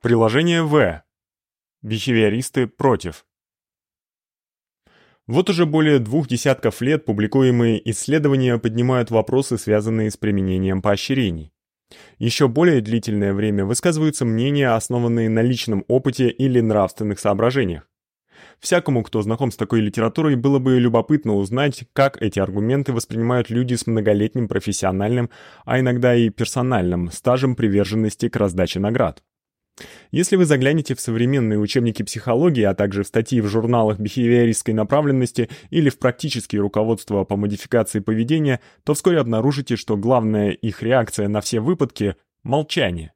Приложение В. Бихевиористы против. Вот уже более двух десятков лет публикуемые исследования поднимают вопросы, связанные с применением поощрений. Еще более длительное время высказываются мнения, основанные на личном опыте или нравственных соображениях. Всякому, кто знаком с такой литературой, было бы любопытно узнать, как эти аргументы воспринимают люди с многолетним профессиональным, а иногда и персональным стажем приверженности к раздаче наград. Если вы заглянете в современные учебники психологии, а также в статьи в журналах бихевиористской направленности или в практические руководства по модификации поведения, то вскоре обнаружите, что главная их реакция на все выпадки молчание.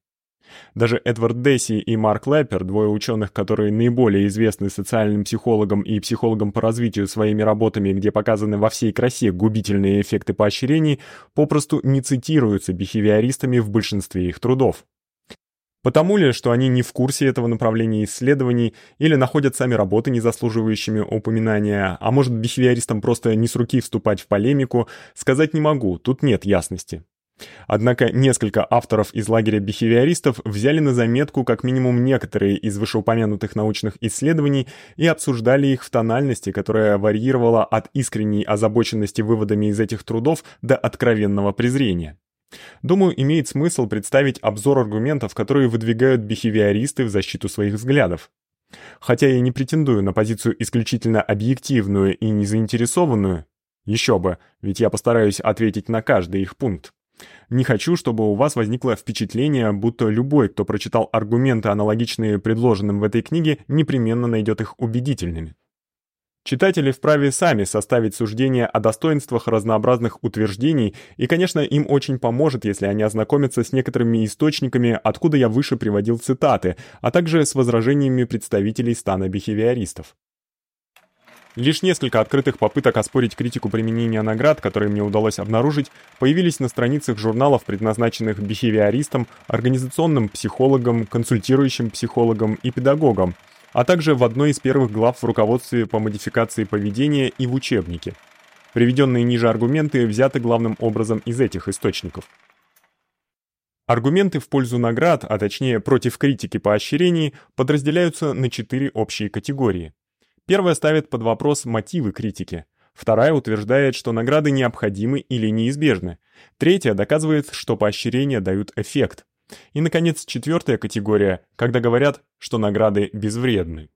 Даже Эдвард Десси и Марк Леппер, двое ученых, которые наиболее известны социальным психологам и психологам по развитию своими работами, где показаны во всей красе губительные эффекты поощрений, попросту не цитируются бихевиористами в большинстве их трудов. Потому ли, что они не в курсе этого направления исследований или находят сами работы не заслуживающими упоминания, а может бихевиористам просто не с руки вступать в полемику, сказать не могу, тут нет ясности. Однако несколько авторов из лагеря бихевиористов взяли на заметку как минимум некоторые из вышеупомянутых научных исследований и обсуждали их в тональности, которая варьировала от искренней озабоченности выводами из этих трудов до откровенного презрения. Думаю, имеет смысл представить обзор аргументов, которые выдвигают бихевиористы в защиту своих взглядов. Хотя я не претендую на позицию исключительно объективную и незаинтересованную, еще бы, ведь я постараюсь ответить на каждый их пункт. Не хочу, чтобы у вас возникло впечатление, будто любой, кто прочитал аргументы, аналогичные предложенным в этой книге, непременно найдет их убедительными. Читатели вправе сами составить суждение о достоинствах разнообразных утверждений, и, конечно, им очень поможет, если они ознакомятся с некоторыми источниками, откуда я выше приводил цитаты, а также с возражениями представителей стана бихевиористов. Лишь несколько открытых попыток оспорить критику применения наград, которые мне удалось обнаружить, появились на страницах журналов, предназначенных бихевиористам, организационным психологам, консультирующим психологам и педагогам, а также в одной из первых глав в руководстве по модификации поведения и в учебнике. Приведенные ниже аргументы взяты главным образом из этих источников. Аргументы в пользу наград, а точнее против критики поощрений, подразделяются на четыре общие категории. Первая ставит под вопрос мотивы критики. Вторая утверждает, что награды необходимы или неизбежны. Третья доказывает, что поощрения дают эффект. И наконец, четвертая категория, когда говорят, что награды безвредны.